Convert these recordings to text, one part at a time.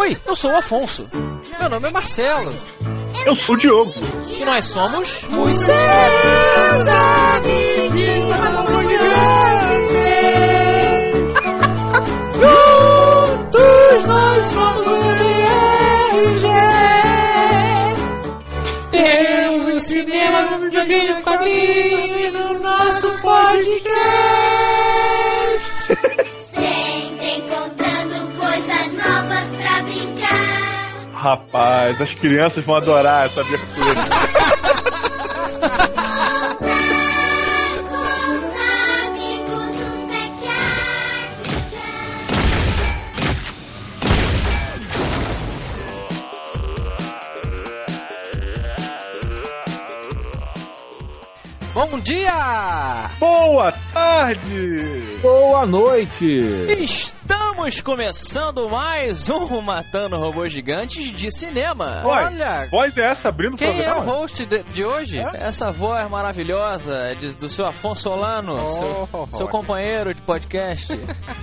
Oi, eu sou o Afonso. Meu nome é Marcelo. Eu sou o Diogo. E nós somos os seus amiguinhos Juntos nós somos o MRG. Temos o cinema, o videogame, o quadrinho no nosso podcast. Sempre encontrando Rapaz, as crianças vão adorar essa abertura. Com os amigos dos backyardigans. Bom dia! Boa tarde! Boa noite! Estamos começando mais um Matando Robôs Gigantes de cinema. Oi, Olha, voz é essa abrindo o quem é o programa? host de, de hoje? Essa voz maravilhosa de- do seu Afonso Solano, seu, Oh, seu companheiro de podcast.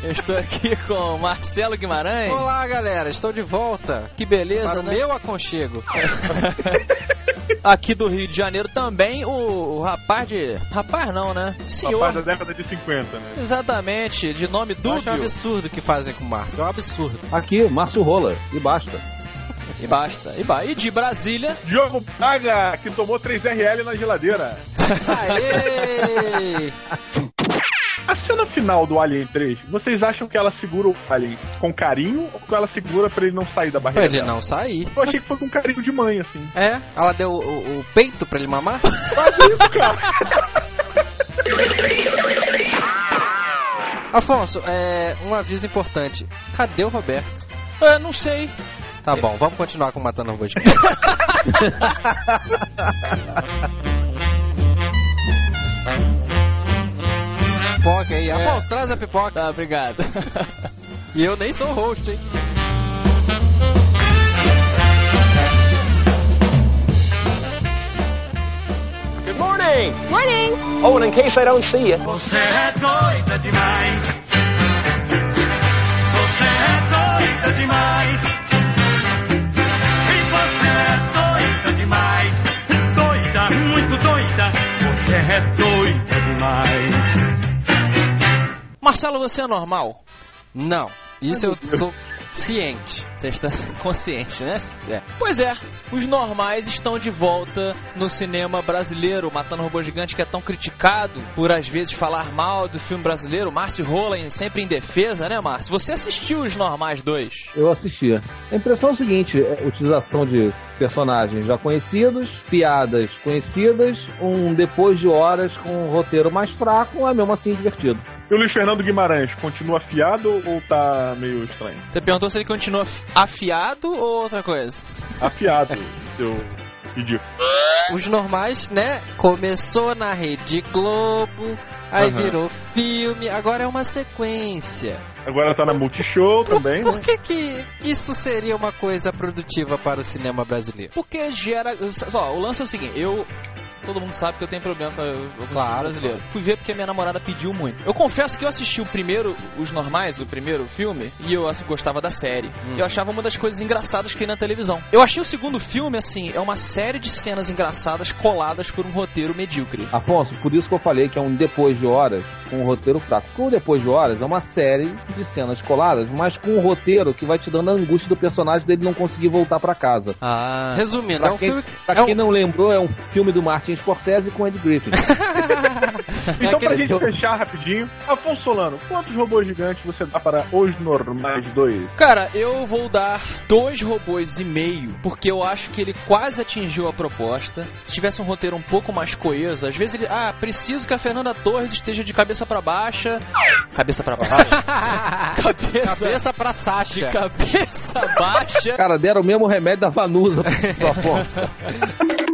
Eu estou aqui com o Marcelo Guimarães. Olá, galera, estou de volta. Que beleza, Para né? meu aconchego. Aqui do Rio de Janeiro também, o, o rapaz de. Rapaz não, né? Senhor. Rapaz da década de 50, né? Exatamente, de nome Eu acho um absurdo o que fazem com o Márcio. É um absurdo. Aqui, Márcio Rola, e basta. E basta. E, ba- e de Brasília. Diogo Braga, que tomou 3RL na geladeira. Aê! A cena final do Alien 3, vocês acham que ela segura o Alien com carinho ou que ela segura pra ele não sair da pra barreira? ele dela? não sair. Eu achei que foi com carinho de mãe, assim. É? Ela deu o, o- peito pra ele mamar? Afonso, é, um aviso importante. Cadê o Roberto? É, não sei. Tá bom, vamos continuar com Matando Robôs. Pipoca aí. Afonso, traz a pipoca. Tá, obrigado. E eu nem sou host, hein? Good morning. Morning. Oh, and in case I don't see you. Você é doida demais. Você é doida demais. E você é doida demais. Doida, muito doida. Você é doida demais. Marcelo, você é normal? Não. Isso eu sou ciente. Você está consciente, né? É. Pois é, os normais estão de volta no cinema brasileiro. Matando Robô Gigante, que é tão criticado por às vezes falar mal do filme brasileiro. Márcio Roland sempre em defesa, né, Márcio? Você assistiu os normais dois? Eu assisti. A impressão é o seguinte: é utilização de personagens já conhecidos, piadas conhecidas, um depois de horas com um roteiro mais fraco, mas mesmo assim divertido. E o Luiz Fernando Guimarães continua afiado ou tá meio estranho? Você perguntou se ele continua af- afiado ou outra coisa? Afiado, seu ridículo. Os normais, né? Começou na Rede Globo, aí Aham. virou filme, agora é uma sequência. Agora tá na Multishow também, Por né? que que isso seria uma coisa produtiva para o cinema brasileiro? Porque gera. Só, o lance é o seguinte, eu. Todo mundo sabe que eu tenho problema com o Claro, brasileiro. Fui ver porque minha namorada pediu muito. Eu confesso que eu assisti o primeiro, os normais, o primeiro filme, e eu assim, gostava da série. Eu achava uma das coisas engraçadas que tem na televisão. Eu achei o segundo filme, assim, é uma série de cenas engraçadas coladas por um roteiro medíocre. Afonso, por isso que eu falei que é um depois de horas com um roteiro fraco. Porque o depois de horas é uma série de cenas coladas, mas com um roteiro que vai te dando a angústia do personagem dele não conseguir voltar pra casa. Ah. Resumindo, Pra é um quem, filme. pra é um- quem não lembrou, é um filme do Martin Scorsese com Ed Griffith. Então, pra gente fechar rapidinho, Afonso Solano, quantos robôs gigantes você dá para os normais dois? Cara, eu vou dar dois robôs e meio, porque eu acho que ele quase atingiu a proposta. Se tivesse um roteiro um pouco mais coeso, às vezes ele, ah, preciso que a Fernanda Torres esteja de cabeça pra baixa. Cabeça pra baixo? cabeça, Cabeça pra de Sasha. cabeça baixa. Cara, deram o mesmo remédio da Vanusa pro Afonso.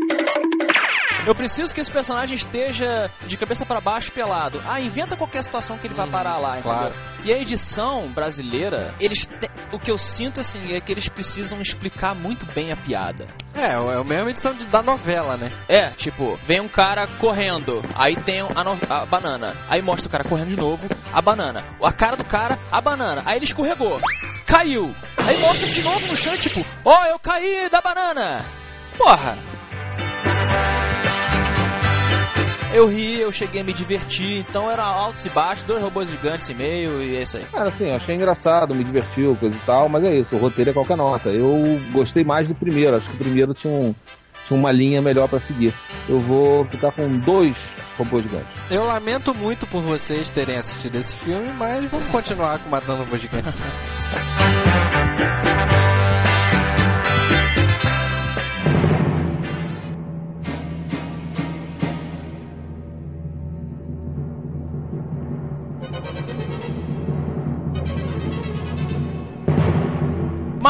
Eu preciso que esse personagem esteja de cabeça pra baixo pelado. Ah, inventa qualquer situação que ele vai parar lá, entendeu? claro. E a edição brasileira, eles te- o que eu sinto assim é que eles precisam explicar muito bem a piada. É, é a mesma edição de- da novela, né? É, tipo, vem um cara correndo, aí tem a, no- a banana. Aí mostra o cara correndo de novo, a banana. A cara do cara, a banana. Aí ele escorregou, caiu. Aí mostra de novo no chão, tipo, ó, eu caí da banana. Porra. Eu ri, eu cheguei a me divertir, então era altos e baixos, dois robôs gigantes e meio, e é isso aí. Cara, assim, achei engraçado, me divertiu, coisa e tal, mas é isso, o roteiro é qualquer nota. Eu gostei mais do primeiro, acho que o primeiro tinha, um, tinha uma linha melhor pra seguir. Eu vou ficar com dois robôs gigantes. Eu lamento muito por vocês terem assistido esse filme, mas vamos continuar com Matando Robô Gigante.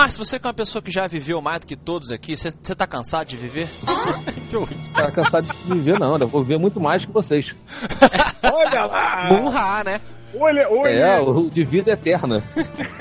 Márcio, você que é uma pessoa que já viveu mais do que todos aqui, você você tá cansado de viver? Tá cansado de viver, não, eu vou viver muito mais que vocês. Olha lá! Munra, né? Olha, olha! É, o de vida eterna.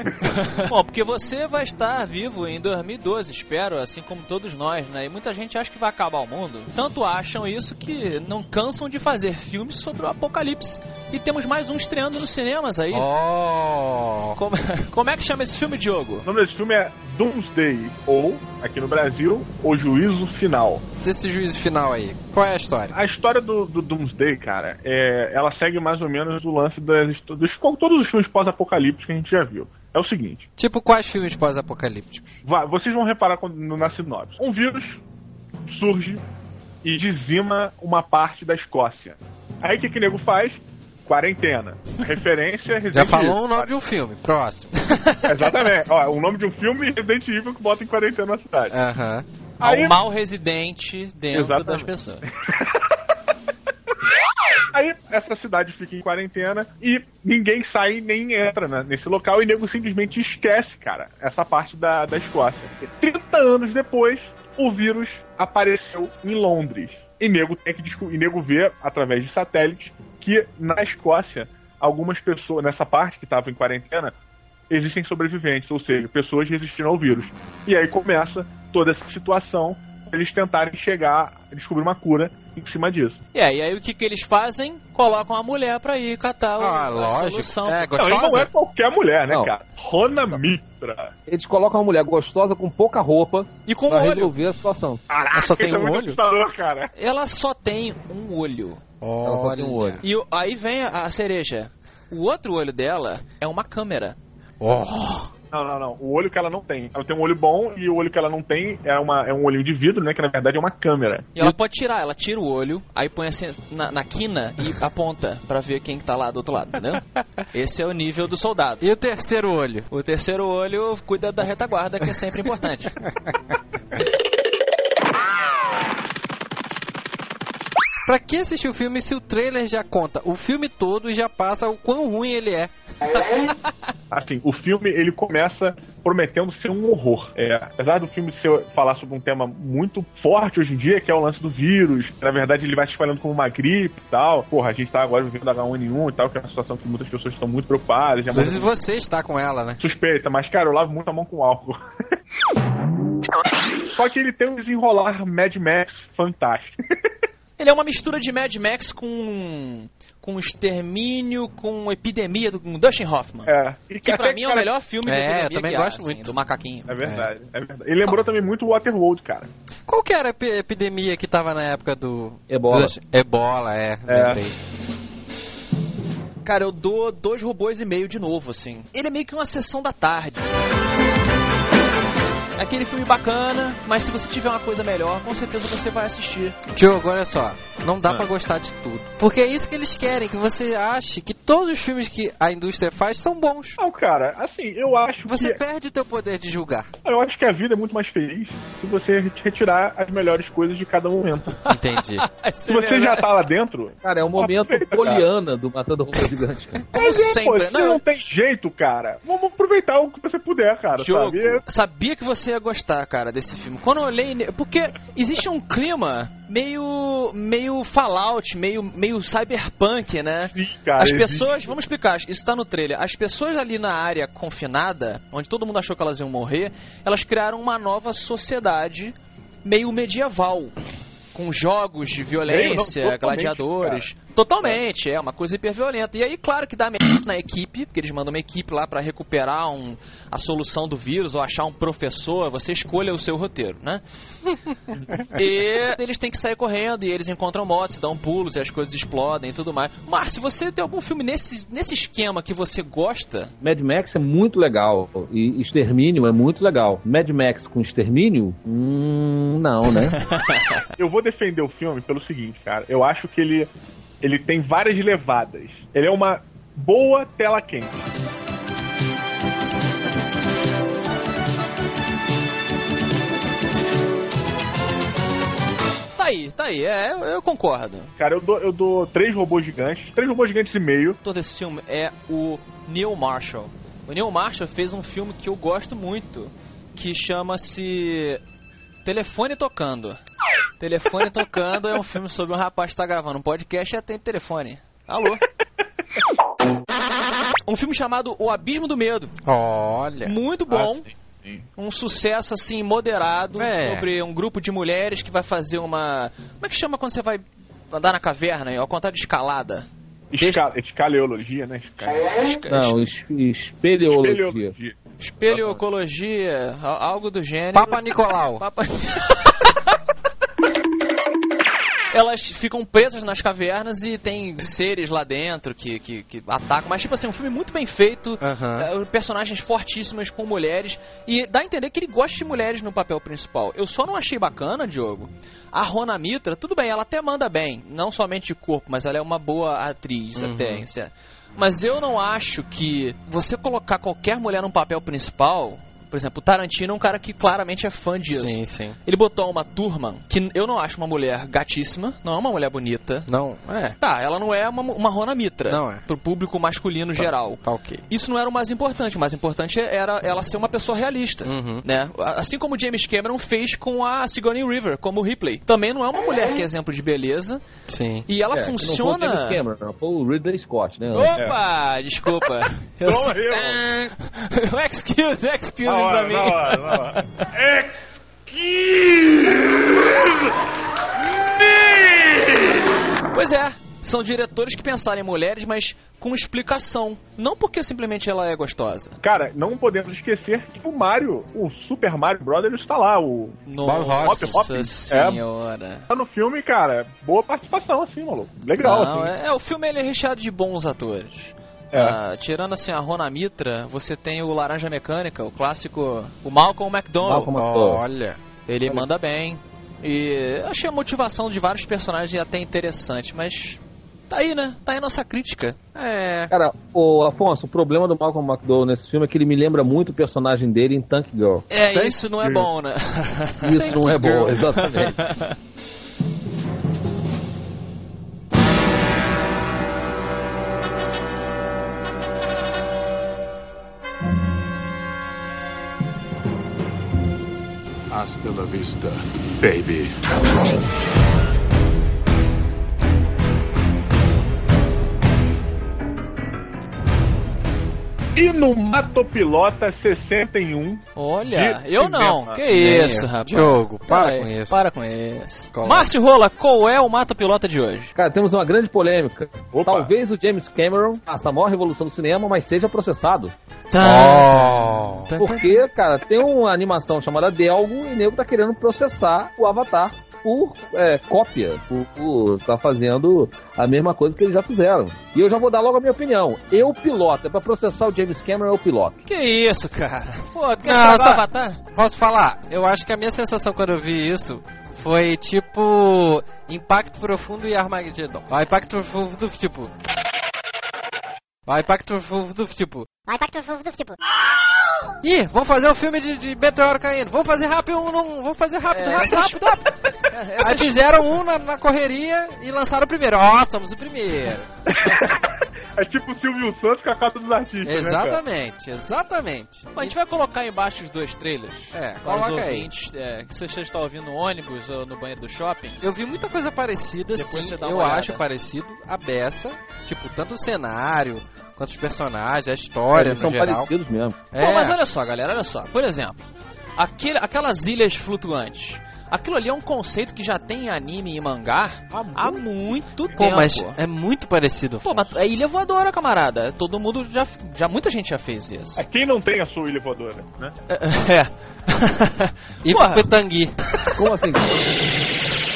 Bom, porque você vai estar vivo em 2012, espero, assim como todos nós, né? E muita gente acha que vai acabar o mundo. Tanto acham isso que não cansam de fazer filmes sobre o apocalipse. E temos mais um estreando nos cinemas aí. Oh! Como, como é que chama esse filme, Diogo? O nome desse filme é Doomsday, ou, aqui no Brasil, O Juízo Final. Esse juízo final aí, qual é a história? A história do, do Doomsday, cara, é, ela segue mais ou menos o lance das, dos, todos os filmes pós-apocalípticos que a gente já viu. É o seguinte, Tipo, quais filmes pós-apocalípticos? vocês vão reparar quando, no, na sinopse. Um vírus surge e dizima uma parte da Escócia. Aí o que, que o nego faz? Quarentena. Referência Resident Já falou Evil. o nome de um filme, próximo. Exatamente. Ó, o nome de um filme Resident Evil que bota em quarentena na cidade. Aham. Aí- um mal residente dentro Exatamente. das pessoas. Aí essa cidade fica em quarentena e ninguém sai nem entra né, nesse local e o nego simplesmente esquece, cara, essa parte da, da Escócia. E 30 anos depois, o vírus apareceu em Londres. E nego, tem que e nego vê, através de satélites, que na Escócia, algumas pessoas, nessa parte que estava em quarentena, existem sobreviventes, ou seja, pessoas resistindo ao vírus. E aí começa toda essa situação eles tentarem chegar, descobrir uma cura em cima disso. E aí, aí o que, que eles fazem? Colocam a mulher pra ir catar Ah, a lógico. solução. É, Não, não é qualquer mulher, né, Não. cara? Rona Mitra. Eles colocam uma mulher gostosa com pouca roupa E com pra olho. resolver a situação. Caraca, só tem é um muito olho? assustador, cara. Ela só tem um olho. Ela só tem um olho. E aí vem a cereja. O outro olho dela é uma câmera. Oh. Não, não, não. O olho que ela não tem. Ela tem um olho bom e o olho que ela não tem é, uma, é um olhinho de vidro, né? Que na verdade é uma câmera. E ela pode tirar, ela tira o olho, aí põe assim na, na quina e aponta pra ver quem que tá lá do outro lado, entendeu? Esse é o nível do soldado. E o terceiro olho? O terceiro olho cuida da retaguarda, que é sempre importante. Pra que assistir o filme se o trailer já conta o filme todo e já passa o quão ruim ele é? Assim, o filme ele começa prometendo ser um horror. É, apesar do filme ser, falar sobre um tema muito forte hoje em dia, que é o lance do vírus, que, na verdade ele vai se espalhando como uma gripe e tal. Porra, a gente tá agora vivendo H1N1 e tal, que é uma situação que muitas pessoas estão muito preocupadas. Já Inclusive você está com ela, né? suspeita, mas cara, eu lavo muito a mão com álcool. Só que ele tem um desenrolar Mad Max fantástico. Ele é uma mistura de Mad Max com com extermínio, com epidemia do com Dustin Hoffman. É. E Que pra mim é o cara, melhor filme de É, epidemia eu também que há, gosto assim, muito. do macaquinho. É verdade, é verdade. Ele lembrou também muito o Waterworld, cara. Qual que era a epi- epidemia que tava na época do... Ebola. do- Ebola, é. É. lembrei. Cara, eu dou dois robôs e meio de novo, assim. Ele é meio que uma sessão da tarde. É aquele filme bacana, mas se você tiver uma coisa melhor, com certeza você vai assistir. Diogo, olha só, não dá Ah. pra gostar de tudo. Porque é isso que eles querem, que você ache que todos os filmes que a indústria faz são bons. Não, cara, assim, eu acho Você que. perde teu poder de julgar. Eu acho que a vida é muito mais feliz se você retirar as melhores coisas de cada momento. Entendi. Se você já tá lá dentro, Cara, é o momento Aproveita, cara. poliana do Matando Robô Gigante. mas é, pô, sempre. se não, tem jeito, cara, vamos aproveitar o que você puder, cara, Jogo, sabe? sabia que você ia gostar, cara, desse filme. Quando eu olhei, porque existe um clima meio meio Fallout, meio meio cyberpunk, né? Sim, cara, As existe. pessoas, vamos explicar, isso tá no trailer. As pessoas ali na área confinada, onde todo mundo achou que elas iam morrer, elas criaram uma nova sociedade meio medieval. Com jogos de violência, não, gladiadores. Totalmente, é uma coisa hiperviolenta. E aí, claro que dá merda na equipe, porque eles mandam uma equipe lá pra recuperar um, a solução do vírus ou achar um professor, você escolha o seu roteiro, né? e eles têm que sair correndo e eles encontram motos, dão pulos e as coisas explodem e tudo mais. Márcio, você tem algum filme nesse, nesse esquema que você gosta? Mad Max é muito legal. E Extermínio é muito legal. Mad Max com Extermínio? Hum, não, né? Eu vou defender o filme pelo seguinte, cara. Eu acho que ele, ele tem várias levadas. Ele é uma boa tela quente. Tá aí, tá aí, é, eu, eu concordo. Cara, eu dou, eu dou três robôs gigantes, três robôs gigantes e meio. Todo esse filme é o Neil Marshall. O Neil Marshall fez um filme que eu gosto muito, que chama-se Telefone Tocando. Telefone Tocando é um filme sobre um rapaz que tá gravando um podcast e atende telefone. Alô? Um filme chamado O Abismo do Medo. Olha. Muito bom. Ah, sim, sim. um sucesso assim moderado É. sobre um grupo de mulheres que vai fazer uma. Como é que chama quando você vai andar na caverna? Ao contrário de escalada. Esca Escaleologia, né? Esca- Esca- Não, es- espeleologia. Espeleologia. Espeleocologia, a- algo do gênero. Papa Nicolau. Papa- Elas ficam presas nas cavernas e tem seres lá dentro que, que, que atacam. Mas, tipo assim, um filme muito bem feito. É, personagens fortíssimas com mulheres. E dá a entender que ele gosta de mulheres no papel principal. Eu só não achei bacana, Diogo. A Rona Mitra, tudo bem, ela até manda bem. Não somente de corpo, mas ela é uma boa atriz Uhum. até. Mas eu não acho que você colocar qualquer mulher num papel principal. Por exemplo, o Tarantino é um cara que claramente é fã disso. Sim, sim. Ele botou uma turma que eu não acho uma mulher gatíssima, não é uma mulher bonita. Não, é. Tá, ela não é uma, uma Rona Mitra. Não é. Pro público masculino geral. Tá ok. Isso não era o mais importante. O mais importante era ela ser uma pessoa realista. Uhum. Né? Assim como o James Cameron fez com a Sigourney Weaver, como Ripley. Também não é uma mulher que é exemplo de beleza. Sim. E ela É, que não foi o funciona. James Cameron, foi o Ridley Scott, né? Opa! Desculpa. Eu eu. excuse, excuse Na pra hora, mim. na hora, na hora. Pois é. São diretores que pensaram em mulheres, mas com explicação. Não porque simplesmente ela é gostosa. Cara, não podemos esquecer que o Mario, o Super Mario Brothers está lá. O, Bob Nossa Hoskins. senhora. tá no filme, cara. Boa participação, assim, maluco. Legal, Não, assim. é, é, o filme ele é recheado de bons atores. É. Ah, tirando assim a Rona Mitra, você tem o Laranja Mecânica, o clássico, o Malcolm McDonald. Malcolm McDowell. Olha. Ele manda bem. E achei a motivação de vários personagens até interessante, mas tá aí, né? Tá aí a nossa crítica. É. Cara, o Afonso, o problema do Malcolm McDowell nesse filme é que ele me lembra muito o personagem dele em Tank Girl. É, Thank isso não é bom, né? Isso não é bom, exatamente. vista, baby. E no Matopilota 61, Olha, eu não. Que isso, rapaz. Diogo, para com isso. Para com isso. Márcio Rola, qual é o mata pilota de hoje? Cara, temos uma grande polêmica. Opa. Talvez o James Cameron faça a maior revolução do cinema, mas seja processado. Oh. Porque, cara, tem uma animação chamada Delgo e o nego tá querendo processar o Avatar por é, cópia, por, por tá fazendo a mesma coisa que eles já fizeram. E eu já vou dar logo a minha opinião. Eu piloto, é pra processar o James Cameron, eu piloto. Que isso, cara? Pô, tu quer Não, sabe- Avatar? Posso falar? Eu acho que a minha sensação quando eu vi isso foi tipo Impacto Profundo e Armageddon. Ah, Impacto Profundo tipo. Ah, Impacto Profundo tipo. Vai pra tu, tipo. Ih, vamos fazer o filme de, de meteoro caindo. Vamos fazer rápido, um, não, vamos fazer rápido, É, rápido, rápido, rápido. Aí fizeram um na, na correria e lançaram o primeiro. Ó, somos o primeiro. é tipo o Silvio Santos com a casa dos artistas, né? Exatamente, exatamente. Bom, a gente vai colocar embaixo os dois trailers. É, coloca aí. ouvintes, é, que se você está ouvindo no ônibus ou no banheiro do shopping. Eu vi muita coisa parecida, Depois sim. você dá uma Eu olhada. acho parecido a beça. Tipo, tanto o cenário, quanto os personagens, a história Eles no são geral. parecidos mesmo. É, Pô, mas olha só, galera, olha só. Por exemplo, aquele, aquelas ilhas flutuantes. Aquilo ali é um conceito que já tem em anime e mangá há muito Pô, tempo. mas é muito parecido. Pô, mas é ilha voadora, camarada. Todo mundo já, já. Muita gente já fez isso. É quem não tem a sua ilha voadora, né? É. E Porra. Petangui. Como assim?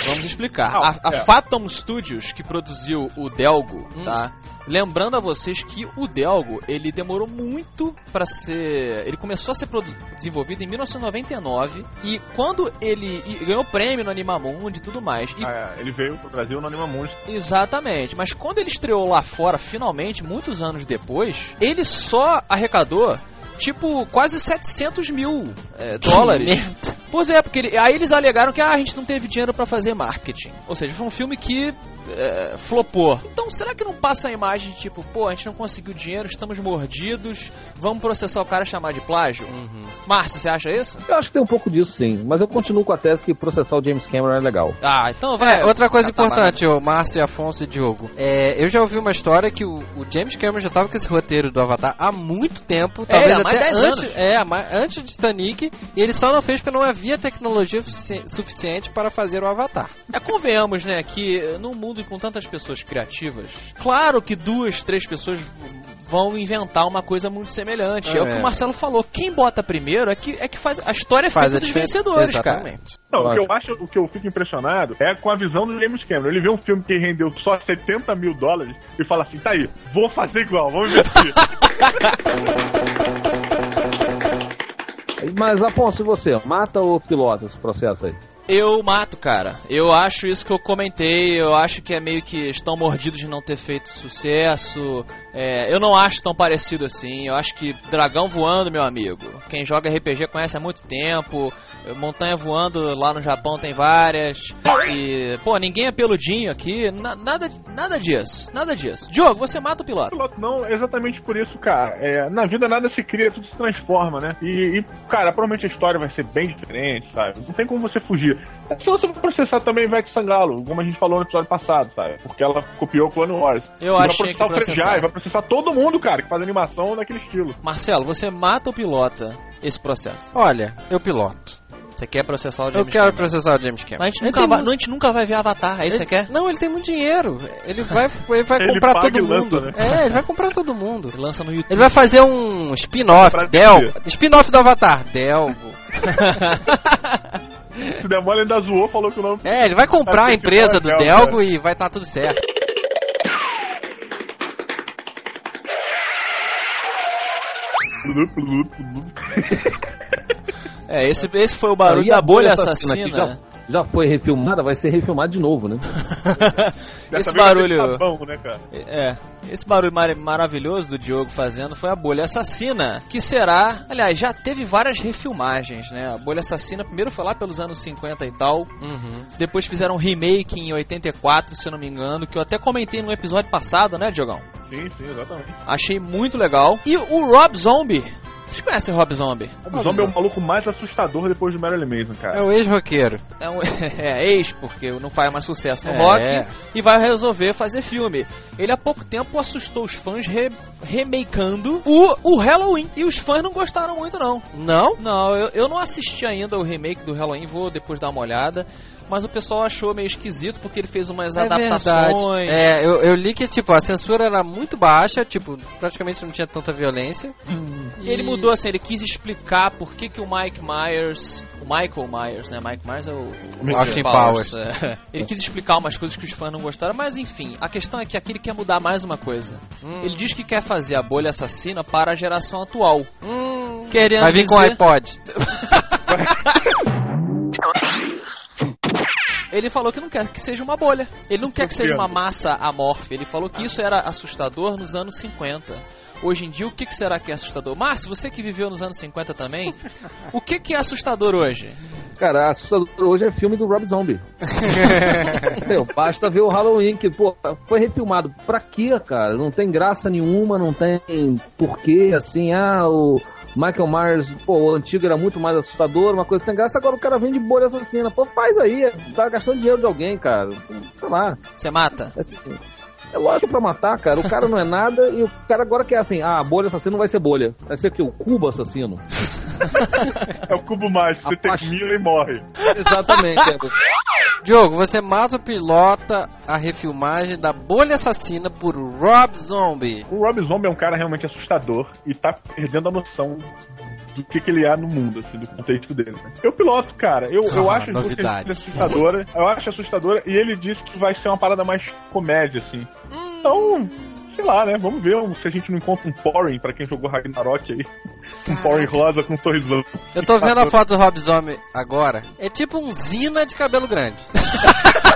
Vamos explicar. Ah, a, a é. Fathom Studios, que produziu o Delgo, tá? Lembrando a vocês que o Delgo, ele demorou muito pra ser... Ele começou a ser desenvolvido em 1999 e quando ele e ganhou prêmio no Animamundi e tudo mais. E Ah, é, ele veio pro Brasil no Anima Monstro. Exatamente, mas quando ele estreou lá fora, finalmente, muitos anos depois, ele só arrecadou, tipo, quase 700 mil é, dólares. Pois é, porque ele- aí eles alegaram que ah, a gente não teve dinheiro pra fazer marketing. Ou seja, foi um filme que é, flopou. Então, será que não passa a imagem de tipo, pô, a gente não conseguiu dinheiro, estamos mordidos, vamos processar o cara e chamar de plágio? Márcio, você acha isso? Eu acho que tem um pouco disso, sim. Mas eu continuo com a tese que processar o James Cameron é legal. Ah, então vai. É, outra coisa catar importante, ô Márcio, Afonso e Diogo. É, eu já ouvi uma história que o, o James Cameron já tava com esse roteiro do Avatar há muito tempo, É, talvez até 10 antes, anos. é, antes de Titanic, e ele só não fez porque não havia tecnologia sufici- suficiente para fazer o Avatar. É, convenhamos, né, que eh, num mundo com tantas pessoas criativas, claro que duas, três pessoas vão inventar uma coisa muito semelhante. É, o que É. o Marcelo falou. Quem bota primeiro é que, é que faz. A história é Faz feita dos diferença. vencedores, cara. Exatamente. Não, o que eu acho, o que eu fico impressionado é com a visão do James Cameron. Ele vê um filme que rendeu só 70 mil dólares e fala assim: tá aí, vou fazer igual, vamos investir. Mas, Afonso, e você? Mata ou pilota esse processo aí? Eu mato, cara. Eu acho isso que eu comentei. Eu acho que é meio que estão mordidos de não ter feito sucesso. É, eu não acho tão parecido assim. Eu acho que Dragão Voando, meu amigo. Quem joga RPG conhece há muito tempo. Montanha Voando lá no Japão tem várias. E, pô, ninguém é peludinho aqui. Na- nada, nada disso. Nada disso. Diogo, você mata o piloto. piloto não, exatamente por isso, cara. É, na vida nada se cria, tudo se transforma, né? E, e, cara, provavelmente a história vai ser bem diferente, sabe? Não tem como você fugir. Se você for processar também vai Sangalo, como a gente falou no episódio passado, sabe? Porque ela copiou o Clone Wars. Eu vai processar que o processar. Processar todo mundo, cara, que faz animação naquele estilo. Marcelo, você mata ou pilota esse processo? Olha, eu piloto. Você quer processar o Eu James quero Cameron? processar o James Cameron. Mas a gente, Ele nunca tem vai, mu- a gente nunca vai ver Avatar, é isso que você quer? Não, ele tem muito dinheiro. Ele vai, ele vai Ele comprar todo e lança, mundo. né? É, ele vai comprar todo mundo. Ele lança no YouTube. Ele vai fazer um spin-off, vender. Spin-off do Avatar, Delgo. Se der mole, ainda zoou, falou que o nome. É, ele vai comprar a empresa do Delgo, Delgo né? e vai estar tudo certo. É, esse, esse foi o barulho da bolha assassina. Já, já foi refilmada, vai ser refilmada de novo, né? esse barulho. sabão, né, cara? É, esse barulho mar- maravilhoso do Diogo fazendo foi a Bolha Assassina, que será, aliás, já teve várias refilmagens, né? A Bolha Assassina primeiro foi lá pelos anos 50 e tal, Uhum. depois fizeram um remake em 84, se eu não me engano, que eu até comentei no episódio passado, né, Diogão? Sim, sim, exatamente. Achei muito legal. E o Rob Zombie. Vocês conhecem o Rob Zombie? O Zombie é o maluco mais assustador depois do Marilyn Manson, cara. É o ex-roqueiro. É, um, é ex, porque não faz mais sucesso no É. rock e vai resolver fazer filme. Ele há pouco tempo assustou os fãs re, remakeando o, o Halloween. E os fãs não gostaram muito, não. Não? Não, eu, eu não assisti ainda o remake do Halloween, vou depois dar uma olhada. Mas o pessoal achou meio esquisito porque ele fez umas É adaptações. verdade. É, eu, eu li que, tipo, a censura era muito baixa, tipo, praticamente não tinha tanta violência. E ele mudou assim, ele quis explicar por que, que o Mike Myers. O Michael Myers, né? Mike Myers é o. o Austin Powers. é. Ele quis explicar umas coisas que os fãs não gostaram, mas enfim, a questão é que aqui ele quer mudar mais uma coisa. Hum. Ele diz que quer fazer a bolha assassina para a geração atual. Hum, Querendo vai vir com dizer- iPod. Ele falou que não quer que seja uma bolha. Ele não quer que seja uma massa amorfa. Ele falou que isso era assustador nos anos 50. Hoje em dia, o que, que será que é assustador? Márcio, você que viveu nos anos 50 também, o que, que é assustador hoje? Cara, assustador hoje é filme do Rob Zombie. Meu, basta ver o Halloween, que, pô, foi refilmado. Pra quê, cara? Não tem graça nenhuma, não tem porquê, assim, ah, o Michael Myers, pô, o antigo era muito mais assustador, uma coisa sem graça, agora o cara vem de bolha assassina. Pô, faz aí, tá gastando dinheiro de alguém, cara. Sei lá. Você mata? Assim, É lógico pra matar, cara. O cara não é nada e o cara agora quer assim, ah, a bolha assassino não vai ser bolha. Vai ser o quê? O cubo assassino. É o cubo mágico, você A pasta- termina e morre. Exatamente. é. Diogo, você mata o pilota a refilmagem da Bolha Assassina por Rob Zombie. O Rob Zombie é um cara realmente assustador e tá perdendo a noção do que, que ele é no mundo, assim, do contexto dele. né? Eu piloto, cara. Eu, eu Ah, acho novidade. assustadora. Eu acho assustadora e ele disse que vai ser uma parada mais comédia, assim. Então, sei lá, né? Vamos ver se a gente não encontra um Porin pra quem jogou Ragnarok aí. Um Porin rosa com um sorrisão. Eu tô vendo a foto do Rob Zombie agora. É tipo um Zina de cabelo grande.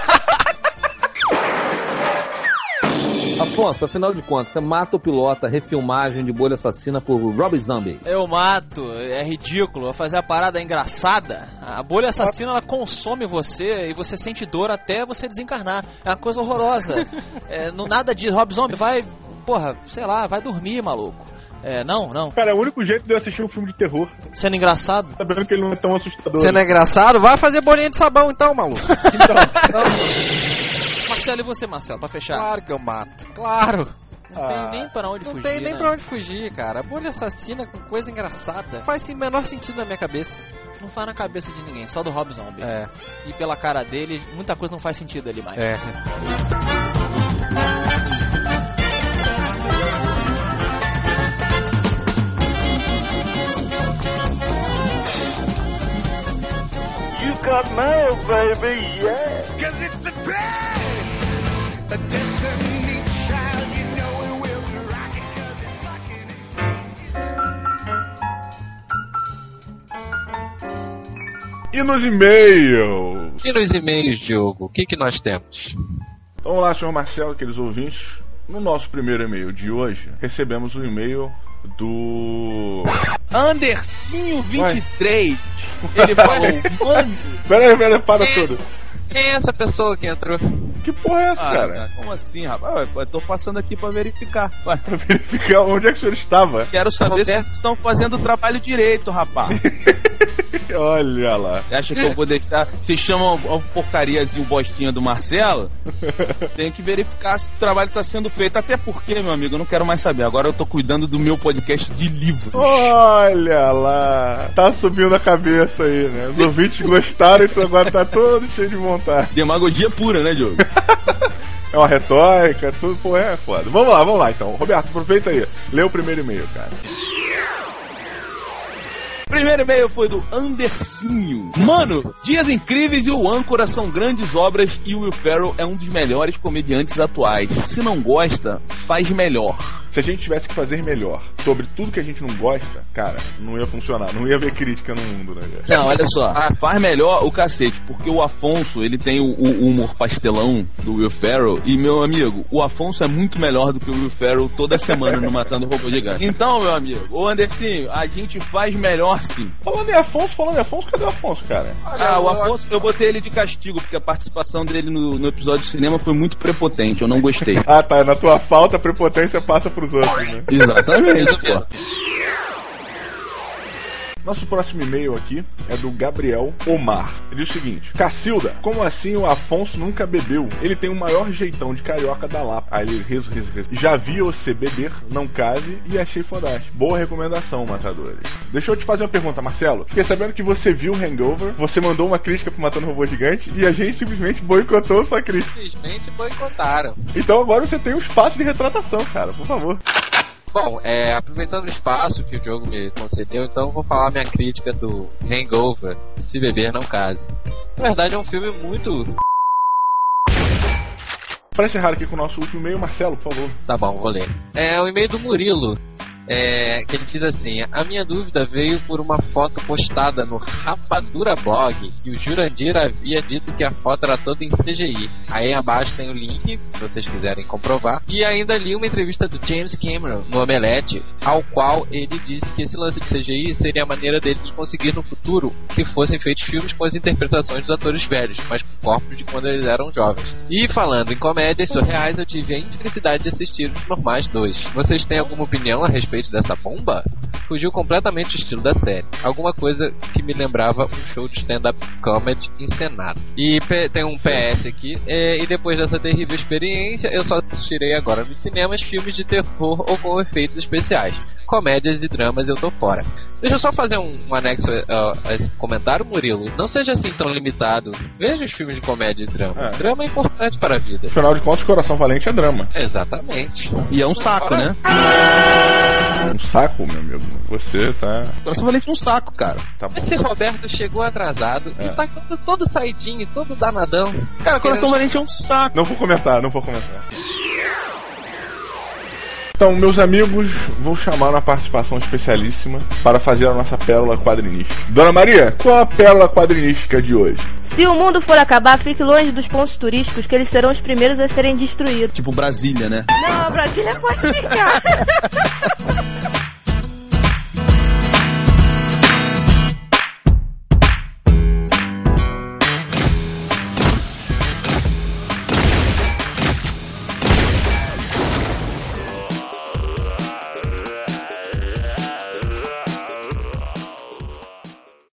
Afonso, afinal de contas, você mata o pilota, refilmagem de bolha assassina por Rob Zombie. Eu mato, é ridículo. Vou fazer a parada engraçada. A bolha assassina ela consome você e você sente dor até você desencarnar. É uma coisa horrorosa. É, não nada de Rob Zombie, vai, porra, sei lá, vai dormir, maluco. É, não, não. Cara, é o único jeito de eu assistir um filme de terror, Sendo engraçado. sabendo que ele não é tão assustador. Você não é engraçado? Vai fazer bolinha de sabão então, maluco. Marcelo, e você, Marcelo, pra fechar? Claro que eu mato. Claro. Não Ah. tem nem pra onde Não fugir. tem nem né? pra onde fugir, cara. Bolha assassina com coisa engraçada. Faz o menor sentido na minha cabeça. Não faz na cabeça de ninguém, só do Rob Zombie. É, E pela cara dele, muita coisa não faz sentido ali mais. é. You got mail, baby, yeah. Cause it's the best. E nos e-mails? E nos e-mails, Diogo, o que, que nós temos? Vamos lá, senhor Marcelo, aqueles ouvintes. No nosso primeiro e-mail de hoje, recebemos um e-mail do. Andercinho23. Ele falou, mano. Pera aí, pera aí, para tudo. Quem é essa pessoa que entrou? Que porra é essa, Ah, cara? cara, como assim, rapaz? Eu tô passando aqui pra verificar. Pra verificar onde é que o senhor estava. Quero saber se Roberto. vocês estão fazendo o trabalho direito, rapaz. Olha lá. Você acha que eu vou deixar. Vocês chamam a porcariazinho bostinha do Marcelo? Tem que verificar se o trabalho tá sendo feito. Até porque, meu amigo, eu não quero mais saber. Agora eu tô cuidando do meu podcast de livros. Olha lá. Tá subindo a cabeça aí, né? Os ouvintes gostaram, então agora tá todo cheio de vontade. Demagogia pura, né, Diogo? É uma retórica, tudo, pô, é foda. Vamos lá, vamos lá então. Roberto, aproveita aí. Lê o primeiro e-mail, cara. Primeiro e-mail foi do Andercinho. Mano, Dias Incríveis e o Âncora são grandes obras e o Will Ferrell é um dos melhores comediantes atuais. Se não gosta, faz melhor. Se a gente tivesse que fazer melhor sobre tudo que a gente não gosta, cara, não ia funcionar. Não ia haver crítica no mundo, né? cara? Não, olha só, faz melhor o cacete, porque o Afonso, ele tem o, o humor pastelão do Will Ferrell, e meu amigo, o Afonso é muito melhor do que o Will Ferrell toda semana no Matando Robô Gigante. Então, meu amigo, ô Andercinho, a gente faz melhor sim. Falando em Afonso, falando em Afonso, cadê o Afonso, cara? Ah, o Afonso, eu botei ele de castigo, porque a participação dele no, no episódio de cinema foi muito prepotente, eu não gostei. Ah, tá. Na tua falta, a prepotência passa pros outros, né? Exatamente, pô. Nosso próximo e-mail aqui é do Gabriel Omar. Ele diz o seguinte: Cacilda, como assim o Afonso nunca bebeu? Ele tem o maior jeitão de carioca da Lapa. Aí ele riso, riso, riso. Já vi você beber, não case e achei fodástico. Boa recomendação, matadores. Deixa eu te fazer uma pergunta, Marcelo. Fiquei sabendo que você viu o Hangover, você mandou uma crítica pro Matando Robô Gigante e a gente simplesmente boicotou sua crítica. Simplesmente boicotaram. Então agora você tem um espaço de retratação, cara, por favor. Bom, é, aproveitando o espaço que o Diogo me concedeu, então vou falar minha crítica do Hangover, Se Beber Não Case. Na verdade é um filme muito... Pra encerrar aqui com o nosso último e-mail, Marcelo, por favor. Tá bom, vou ler. É o e-mail do Murilo, é, que ele diz assim: A minha dúvida veio por uma foto postada no Rapadura Blog e o Jurandir havia dito que a foto era toda em CGI. Aí abaixo tem o link, se vocês quiserem comprovar. E ainda li uma entrevista do James Cameron no Omelete, ao qual ele disse que esse lance de CGI seria a maneira deles conseguir no futuro que fossem feitos filmes com as interpretações dos atores velhos, mas com corpos de quando eles eram jovens. E falando em comédias surreais, eu tive a infelicidade de assistir os normais dois. Vocês têm alguma opinião a respeito dessa bomba? fugiu completamente do estilo da série. Alguma coisa que me lembrava um show de stand-up comedy encenado. E tem um PS aqui, é, e depois dessa terrível experiência, eu só assistirei agora nos cinemas filmes de terror ou com efeitos especiais. Comédias e dramas eu tô fora. Deixa eu só fazer um, um anexo ó, a esse comentário, Murilo. Não seja assim tão limitado. Veja os filmes de comédia e drama. É. Drama é importante para a vida. Afinal de contas, Coração Valente é drama. Exatamente. E é um saco, né? Um saco, meu amigo. Você tá. Coração Valente é um saco, cara. tá bom. Esse Roberto chegou atrasado É. e tá todo, todo saidinho, todo danadão. Cara, Coração Valente é um saco. Não vou comentar, não vou comentar. Então, meus amigos, vou chamar uma participação especialíssima para fazer a nossa pérola quadrinística. Dona Maria, qual a pérola quadrinística de hoje? Se o mundo for acabar, fique longe dos pontos turísticos, que eles serão os primeiros a serem destruídos. Tipo Brasília, né? Não, Brasília pode ficar.